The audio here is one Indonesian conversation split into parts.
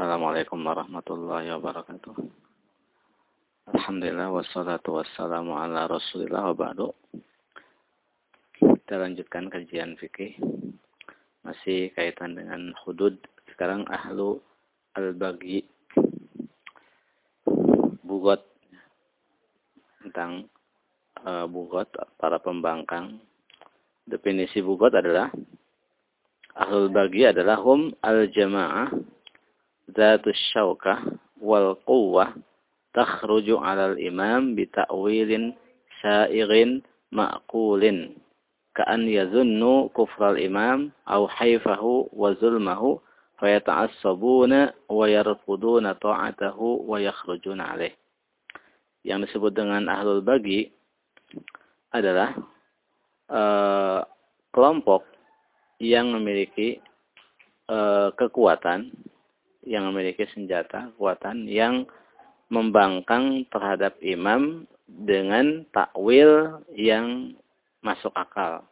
Assalamualaikum warahmatullahi wabarakatuh. Alhamdulillah wassalatu wassalamu ala Rasulillah wa ba'du. Kita lanjutkan kajian fikih. Masih kaitan dengan hudud. Sekarang ahlu al-bagi bugot tentang uh, bugot para pembangkang. Definisi bugot adalah ahlul bagi adalah hum al-jamaah zatus syaukah wal quwwah takhruju 'alal imam bi ta'wilin sa'irin ma'qulin ka'an yazunnu kufral imam aw haifahu wa zulmahu fayata'assabuna wa yarfuduna ta'atahu wa yakhrujuna alaih. Yang disebut dengan ahlul bagi adalah uh, kelompok yang memiliki uh, kekuatan yang memiliki senjata, kekuatan yang membangkang terhadap imam dengan takwil yang masuk akal.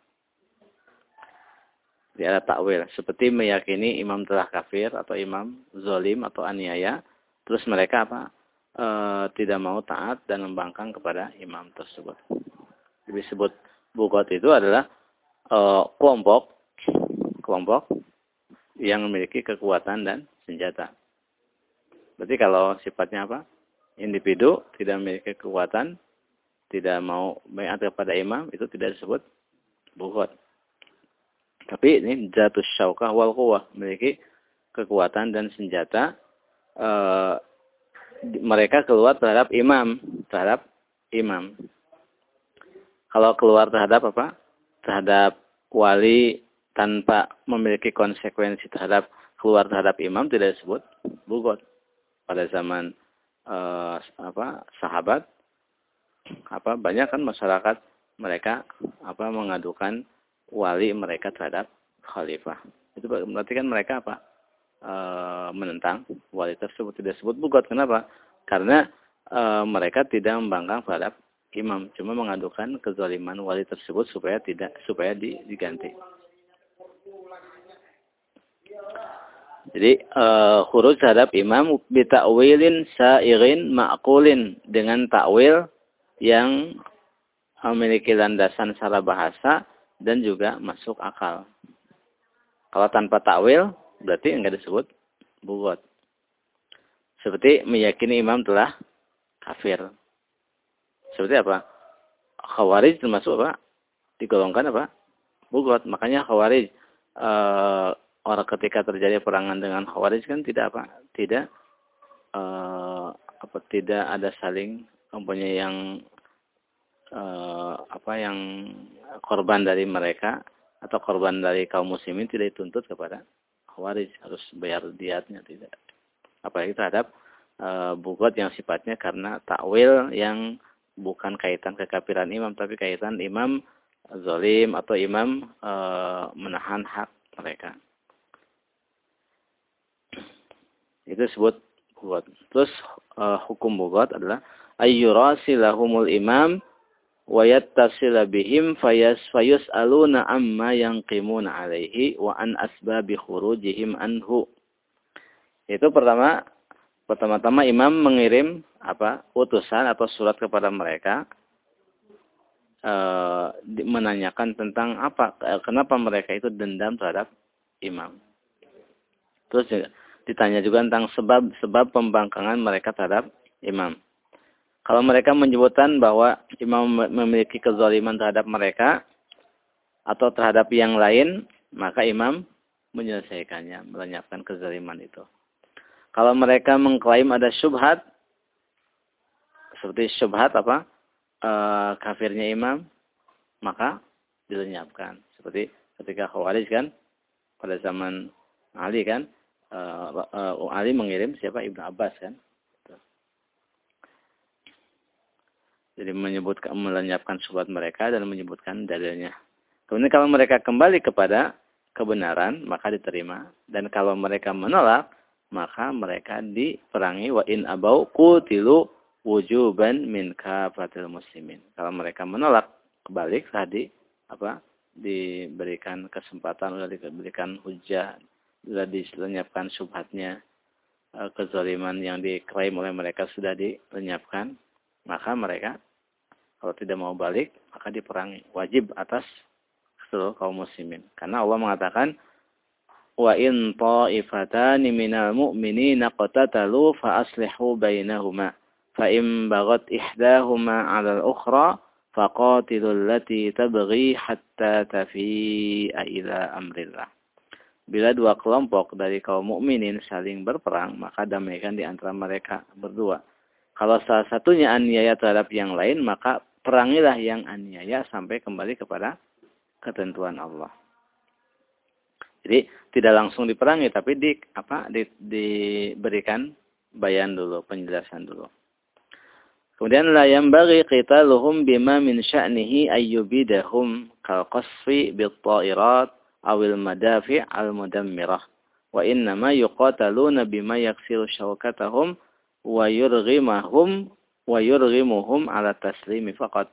Tidak ada takwil. Seperti meyakini imam telah kafir atau imam zolim atau aniaya. Terus mereka apa? E, tidak mau taat dan membangkang kepada imam tersebut. Disebut bukot itu adalah e, kelompok kelompok yang memiliki kekuatan dan senjata. Berarti kalau sifatnya apa? Individu tidak memiliki kekuatan, tidak mau bayat kepada imam, itu tidak disebut bukhot. Tapi ini jatuh syaukah wal kuwah, memiliki kekuatan dan senjata. E, mereka keluar terhadap imam, terhadap imam. Kalau keluar terhadap apa? Terhadap wali tanpa memiliki konsekuensi terhadap keluar terhadap imam tidak disebut bugot. Pada zaman uh, apa sahabat apa banyak kan masyarakat mereka apa mengadukan wali mereka terhadap khalifah. Itu berarti kan mereka apa? E, menentang wali tersebut tidak disebut bugot. Kenapa? Karena e, mereka tidak membangkang terhadap imam, cuma mengadukan kezaliman wali tersebut supaya tidak supaya diganti. Jadi uh, huruf terhadap imam bita'wilin sa'irin ma'kulin dengan takwil yang memiliki landasan secara bahasa dan juga masuk akal. Kalau tanpa takwil berarti enggak disebut bugot. Seperti meyakini imam telah kafir. Seperti apa? Khawarij termasuk apa? Digolongkan apa? Bugot. Makanya khawarij uh, orang ketika terjadi perangan dengan Khawarij kan tidak apa tidak uh, apa tidak ada saling mempunyai yang uh, apa yang korban dari mereka atau korban dari kaum muslimin tidak dituntut kepada Khawarij harus bayar diatnya tidak apalagi terhadap uh, bugot yang sifatnya karena takwil yang bukan kaitan kekafiran imam tapi kaitan imam zalim atau imam e, menahan hak mereka. Itu disebut bugot. Terus uh, hukum bugot adalah ayyurasilahumul imam wa yattasila bihim fayas aluna amma yang kimun alaihi wa an asbabi khurujihim anhu. Itu pertama pertama-tama imam mengirim apa utusan atau surat kepada mereka e, menanyakan tentang apa kenapa mereka itu dendam terhadap imam. Terus ditanya juga tentang sebab-sebab pembangkangan mereka terhadap imam. Kalau mereka menyebutkan bahwa imam memiliki kezaliman terhadap mereka atau terhadap yang lain, maka imam menyelesaikannya, melenyapkan kezaliman itu. Kalau mereka mengklaim ada syubhat, seperti syubhat apa? E, kafirnya imam, maka dilenyapkan. Seperti ketika Khawarij kan, pada zaman Ali kan, uh, uh, Ali mengirim siapa Ibnu Abbas kan. Jadi menyebutkan melenyapkan surat mereka dan menyebutkan dalilnya. Kemudian kalau mereka kembali kepada kebenaran maka diterima dan kalau mereka menolak maka mereka diperangi wa in abau qutilu wujuban min kafatil muslimin. Kalau mereka menolak kebalik tadi apa diberikan kesempatan sudah diberikan hujah sudah dilenyapkan subhatnya uh, kezaliman yang diklaim oleh mereka sudah dilenyapkan, maka mereka kalau tidak mau balik, maka diperangi. Wajib atas seluruh kaum muslimin. Karena Allah mengatakan, wa in ta'ifatani minal mu'minina qatatalu fa aslihu bainahuma fa in bagat ihdahuma 'ala al-ukhra faqatilul lati tabghi hatta tafi'a ila amrillah Bila dua kelompok dari kaum mukminin saling berperang, maka damaikan di antara mereka berdua. Kalau salah satunya aniaya terhadap yang lain, maka perangilah yang aniaya sampai kembali kepada ketentuan Allah. Jadi tidak langsung diperangi tapi di apa di, diberikan bayan dulu, penjelasan dulu. Kemudian la bagi qitaluhum bima min sya'nihi ayyubidahum kal qasfi bil ta'irat awil madafi' al mudammirah wa innama yuqataluna bima yaksiru syawkatahum wa yurghimahum wa yurghimuhum ala taslimi faqat.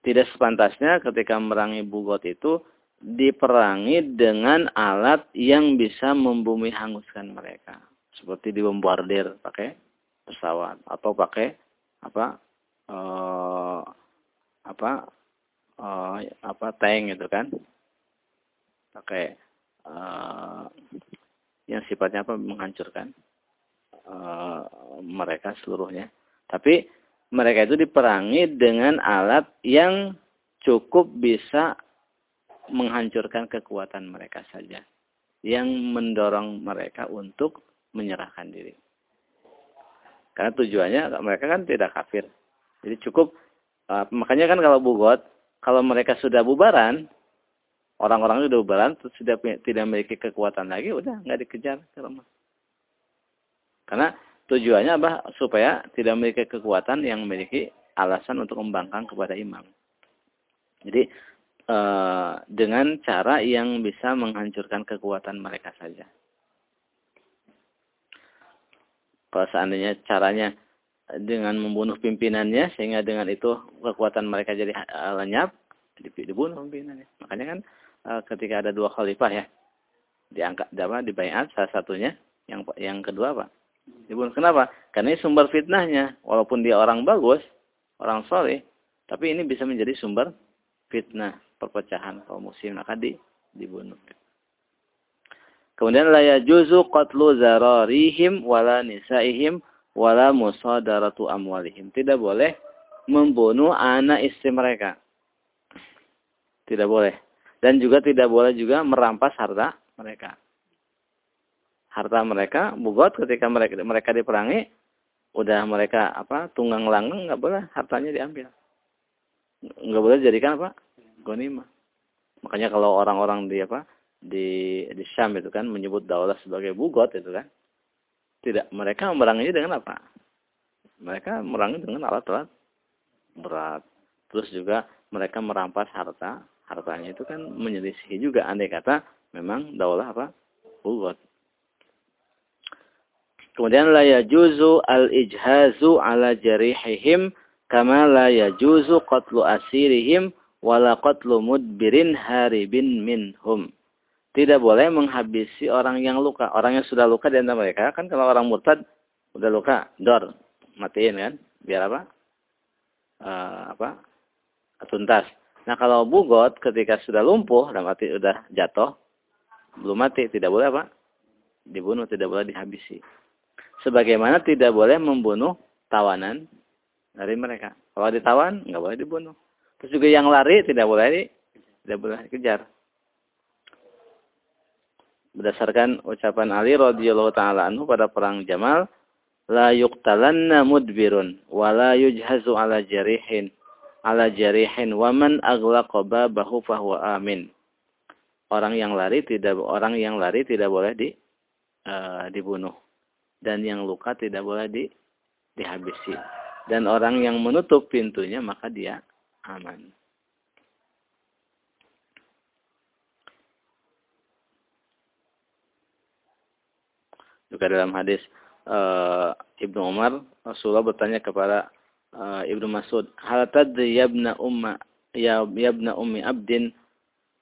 Tidak sepantasnya ketika merangi bugot itu diperangi dengan alat yang bisa membumi hanguskan mereka. Seperti dibombardir pakai pesawat atau pakai apa uh, apa uh, apa tank itu kan pakai uh, yang sifatnya apa menghancurkan uh, mereka seluruhnya tapi mereka itu diperangi dengan alat yang cukup bisa menghancurkan kekuatan mereka saja yang mendorong mereka untuk menyerahkan diri. Karena tujuannya mereka kan tidak kafir. Jadi cukup uh, makanya kan kalau bugot, kalau mereka sudah bubaran, orang-orang sudah bubaran terus sudah tidak memiliki kekuatan lagi, udah nggak dikejar ke rumah. Karena tujuannya apa? Supaya tidak memiliki kekuatan yang memiliki alasan untuk membangkang kepada imam. Jadi Eh, dengan cara yang bisa menghancurkan kekuatan mereka saja. Kalau seandainya caranya dengan membunuh pimpinannya sehingga dengan itu kekuatan mereka jadi eh, lenyap dibunuh pimpinannya. Makanya kan ketika ada dua khalifah ya diangkat apa dibayat salah satunya yang yang kedua apa dibunuh kenapa karena ini sumber fitnahnya walaupun dia orang bagus orang soleh tapi ini bisa menjadi sumber fitnah perpecahan kaum muslim maka di, dibunuh. Kemudian la yajuzu qatlu zararihim wala nisaihim wala musadaratu amwalihim. Tidak boleh membunuh anak istri mereka. Tidak boleh. Dan juga tidak boleh juga merampas harta mereka. Harta mereka bugot ketika mereka mereka diperangi, udah mereka apa tunggang langgeng nggak boleh hartanya diambil. Nggak boleh jadikan apa ghanimah. Makanya kalau orang-orang di apa di di Syam itu kan menyebut daulah sebagai bugot itu kan. Tidak, mereka memeranginya dengan apa? Mereka memerangi dengan alat-alat berat. Terus juga mereka merampas harta, hartanya itu kan menyelisihi juga andai kata memang daulah apa? bugot. Kemudian la yajuzu al-ijhazu ala jarihihim kama la yajuzu qatlu asirihim wala qatlu mudbirin haribin minhum. Tidak boleh menghabisi orang yang luka. Orang yang sudah luka di antara mereka. Kan kalau orang murtad udah luka, dor, matiin kan? Biar apa? Uh, apa? Tuntas. Nah kalau bugot ketika sudah lumpuh, dan mati udah jatuh, belum mati, tidak boleh apa? Dibunuh, tidak boleh dihabisi. Sebagaimana tidak boleh membunuh tawanan dari mereka. Kalau ditawan, nggak boleh dibunuh. Terus juga yang lari tidak boleh tidak boleh dikejar. Berdasarkan ucapan Ali radhiyallahu taala anhu pada perang Jamal, la yuqtalanna mudbirun wa la yujhazu ala jarihin ala jarihin wa man aghlaqa babahu fahuwa amin. Orang yang lari tidak orang yang lari tidak boleh di uh, dibunuh dan yang luka tidak boleh di dihabisi. Dan orang yang menutup pintunya maka dia aman. Juga dalam hadis uh, Ibnu Umar, Rasulullah bertanya kepada uh, Ibnu Mas'ud, "Hal tadri yabna umma ya yabna ummi abdin?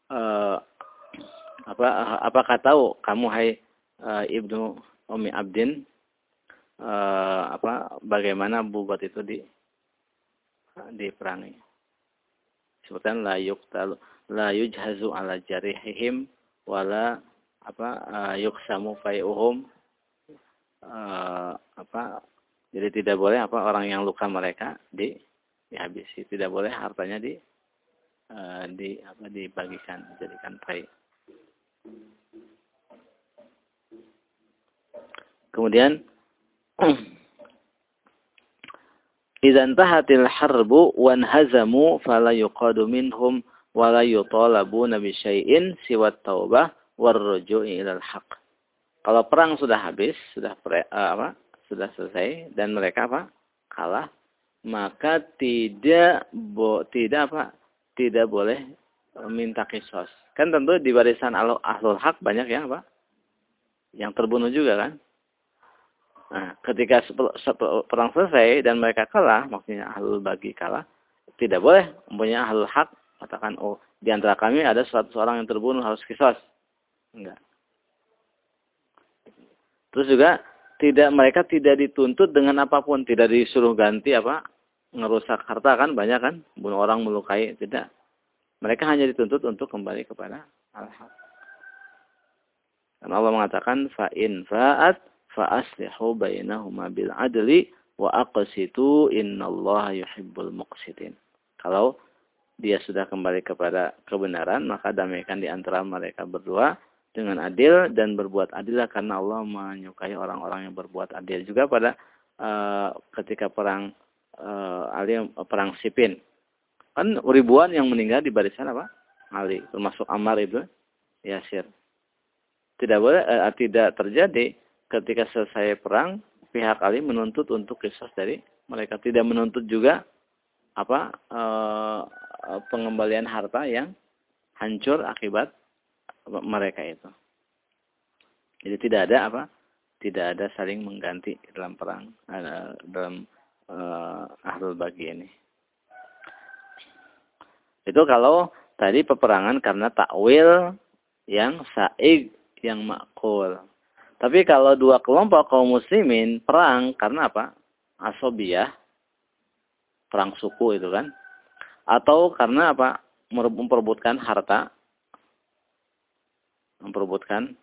Uh, apa apakah tahu kamu hai uh, Ibnu Umi Abdin? Eh, apa bagaimana bubat itu di diperangi. Sebutkan la yuqtalu la yujhazu ala jarihihim wala apa uh, yuksamu fai'uhum. Uh, apa jadi tidak boleh apa orang yang luka mereka di dihabisi tidak boleh hartanya di uh, di apa dibagikan jadikan fai kemudian Idza intahatil harbu wan hazamu fala yuqadu minhum wala yutalabuna bi syai'in siwa taubah haq. Kalau perang sudah habis, sudah pre, uh, apa? Sudah selesai dan mereka apa? kalah, maka tidak bo, tidak apa? Tidak boleh minta kisos. Kan tentu di barisan ahlul hak banyak yang apa? Yang terbunuh juga kan? Nah, ketika perang selesai dan mereka kalah, maksudnya ahlul bagi kalah, tidak boleh mempunyai ahlul hak katakan, oh di antara kami ada seratus orang yang terbunuh harus kisos. Enggak. Terus juga tidak mereka tidak dituntut dengan apa pun, tidak disuruh ganti apa ngerusak harta kan banyak kan, bunuh orang melukai, tidak. Mereka hanya dituntut untuk kembali kepada al-haq. Dan Allah mengatakan fa in fa'at fa aslihu bainahuma bil adli wa aqsitu innallaha yuhibbul muqsitin. Kalau dia sudah kembali kepada kebenaran, maka damaikan di antara mereka berdua dengan adil dan berbuat adil karena Allah menyukai orang-orang yang berbuat adil juga pada uh, ketika perang uh, Ali perang Sipin. Kan ribuan yang meninggal di barisan apa? Ali, termasuk Ammar itu Yasir. Tidak boleh uh, tidak terjadi ketika selesai perang, pihak Ali menuntut untuk kisos dari mereka. Tidak menuntut juga apa pengembalian harta yang hancur akibat mereka itu. Jadi tidak ada apa? Tidak ada saling mengganti dalam perang dalam e, ahlul bagi ini. Itu kalau tadi peperangan karena takwil yang saig yang makul. Tapi kalau dua kelompok kaum muslimin perang karena apa? Asobiyah, perang suku itu kan. Atau karena apa? Memperebutkan harta. Memperebutkan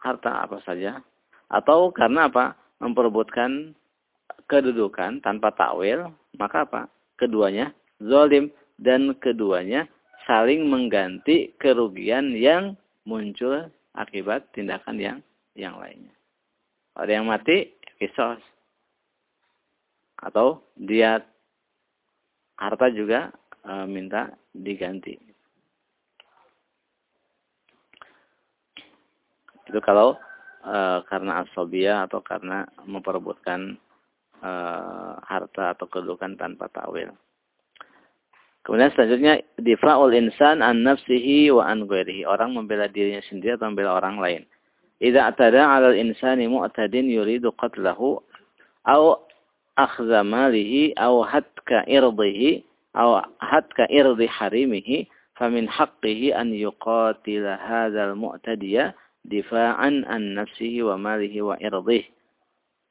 harta apa saja. Atau karena apa? Memperebutkan kedudukan tanpa takwil. Maka apa? Keduanya zolim. Dan keduanya saling mengganti kerugian yang muncul akibat tindakan yang yang lainnya. Ada yang mati, kisos. Atau dia harta juga e, minta diganti. Itu kalau e, karena asobia atau karena memperebutkan e, harta atau kedudukan tanpa tawil. Kemudian selanjutnya difa'ul insan an nafsihi wa an ghairihi. Orang membela dirinya sendiri atau membela orang lain. Idza atada 'alal insani mu'tadin yuridu qatlahu aw akhdha malihi aw hatka irdihi aw hatka irdi harimihi famin haqqihi an yuqatila hadzal mu'tadiya difa'an عن نفسه وماله malihi wa irdih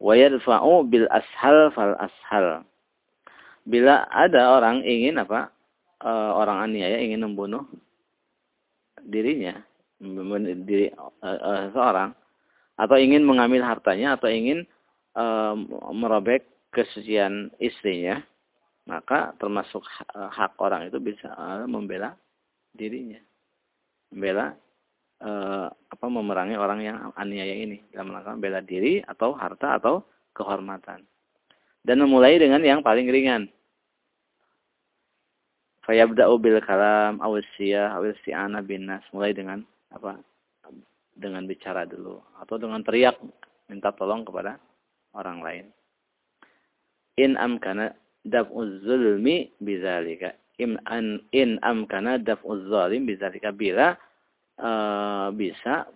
wa bil ashal fal ashal bila ada orang ingin apa e, orang aniaya ingin membunuh dirinya diri e, e, seorang atau ingin mengambil hartanya atau ingin e, merobek kesucian istrinya maka termasuk hak orang itu bisa membela dirinya membela uh, apa memerangi orang yang aniaya ini dalam rangka membela diri atau harta atau kehormatan. Dan memulai dengan yang paling ringan. Fayabda'u bil kalam awsiyah awsi'ana bin nas. Mulai dengan apa? Dengan bicara dulu. Atau dengan teriak minta tolong kepada orang lain. In amkana daf'uz zulmi bizalika. In, in amkana daf'uz zalim bizalika. Bila uh, bisa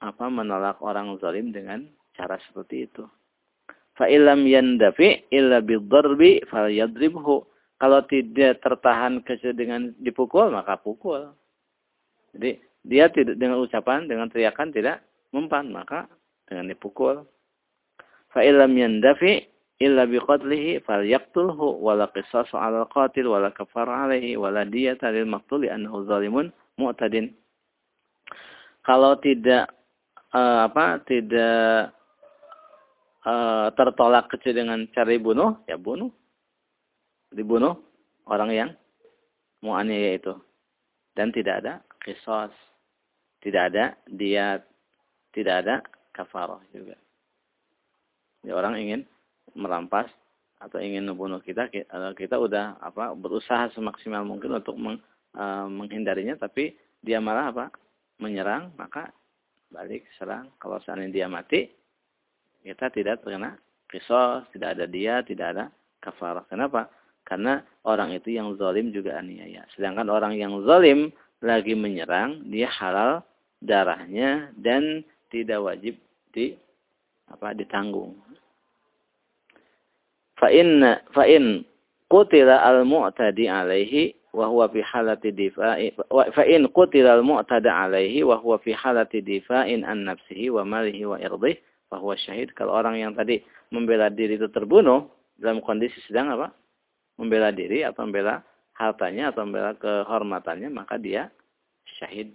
apa menolak orang zalim dengan cara seperti itu. Fa illam yandafi illa bidarbi falyadribhu. Kalau tidak tertahan dengan dipukul maka pukul. Jadi dia tidak dengan ucapan dengan teriakan tidak mempan maka dengan dipukul. Fa illam yandafi illa biqatlihi falyaqtulhu wala qisasu 'ala al-qatil wala kafara 'alaihi wala diyata lil maqtul annahu zalimun mu'tadin. Kalau tidak uh, apa tidak uh, tertolak kecil dengan cara dibunuh, ya bunuh. Dibunuh orang yang mu'aniaya itu. Dan tidak ada kisos. Tidak ada diat. Tidak ada kafarah juga. Ya, orang ingin merampas atau ingin membunuh kita, kita udah apa berusaha semaksimal mungkin untuk meng, uh, menghindarinya, tapi dia malah apa menyerang, maka balik serang. Kalau seandainya dia mati, kita tidak terkena kisos, tidak ada dia, tidak ada kafarah. Kenapa? Karena orang itu yang zalim juga aniaya. Sedangkan orang yang zalim lagi menyerang, dia halal darahnya dan tidak wajib di apa ditanggung. Fa in fa in qutila al mu'tadi alaihi wa huwa fi halati difa'i fa in qutila al mu'tada alaihi wa huwa fi halati difa'in an nafsihi wa malihi wa irdih fa huwa syahid. Kalau orang yang tadi membela diri itu terbunuh dalam kondisi sedang apa? membela diri atau membela hartanya atau membela kehormatannya maka dia syahid.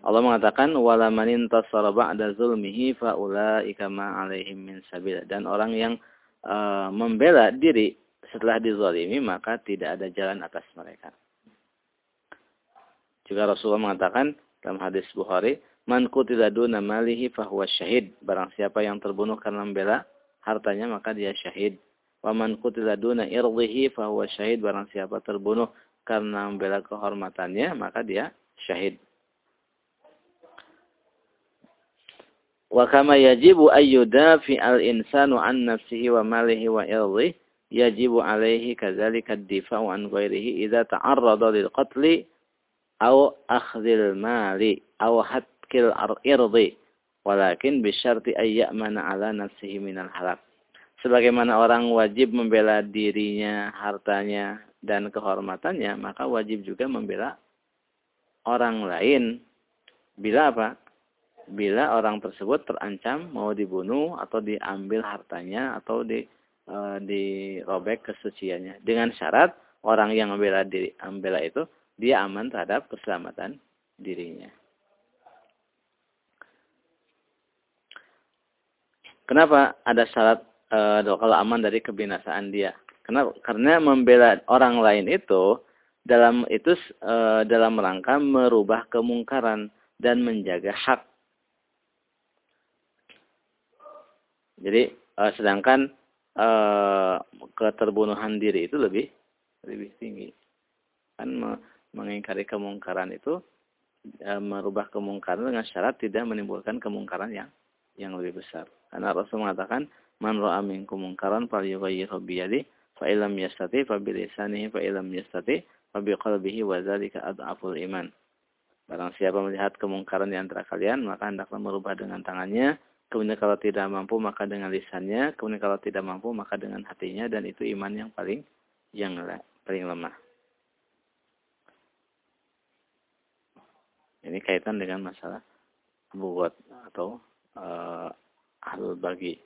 Allah mengatakan wala man intasara ba'da zulmihi fa ulaika ma 'alaihim min sabil dan orang yang uh, membela diri setelah dizalimi maka tidak ada jalan atas mereka. Juga Rasulullah mengatakan dalam hadis Bukhari Man qutila duna malihi fahuwa syahid. Barang siapa yang terbunuh karena membela hartanya maka dia syahid. Wa man qutila duna irdihi fahuwa syahid. Barang siapa terbunuh karena membela kehormatannya maka dia syahid. Wa kama yajibu ayyudafi al-insanu an nafsihi wa malihi wa irdihi yajibu alaihi kadzalika ad-difa'u an ghairihi idza ta'arrada lil qatli aw akhdhil mali aw hat hakil irdi. Walakin bisyarti ayyamana ala nafsihi minal halak sebagaimana orang wajib membela dirinya hartanya dan kehormatannya maka wajib juga membela orang lain. Bila apa bila orang tersebut terancam mau dibunuh atau diambil hartanya atau di e, dirobek kesuciannya dengan syarat orang yang membela diri membela itu dia aman terhadap keselamatan dirinya Kenapa ada syarat e, kalau aman dari kebinasaan dia? Kenapa? Karena membela orang lain itu dalam itu e, dalam rangka merubah kemungkaran dan menjaga hak. Jadi e, sedangkan e, keterbunuhan diri itu lebih lebih tinggi. Kan mengingkari kemungkaran itu e, merubah kemungkaran dengan syarat tidak menimbulkan kemungkaran yang yang lebih besar. Karena Rasul mengatakan, "Man ra'a minkum munkaran falyughayyirhu bi yadihi, fa illam yastati fa bi lisanihi, fa illam yastati fa bi qalbihi wa dzalika adhaful iman." Barang siapa melihat kemungkaran di antara kalian, maka hendaklah merubah dengan tangannya. Kemudian kalau tidak mampu, maka dengan lisannya. Kemudian kalau tidak mampu, maka dengan hatinya. Dan itu iman yang paling yang paling lemah. Ini kaitan dengan masalah buat atau uh, ahlul bagi.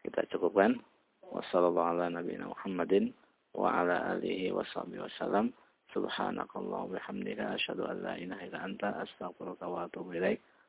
Kita cukupkan. Wassalamualaikum Muhammadin wa ala alihi wa sahbihi wasallam. Subhanakallah wa bihamdika asyhadu an la ilaha illa anta astaghfiruka wa atubu ilaik.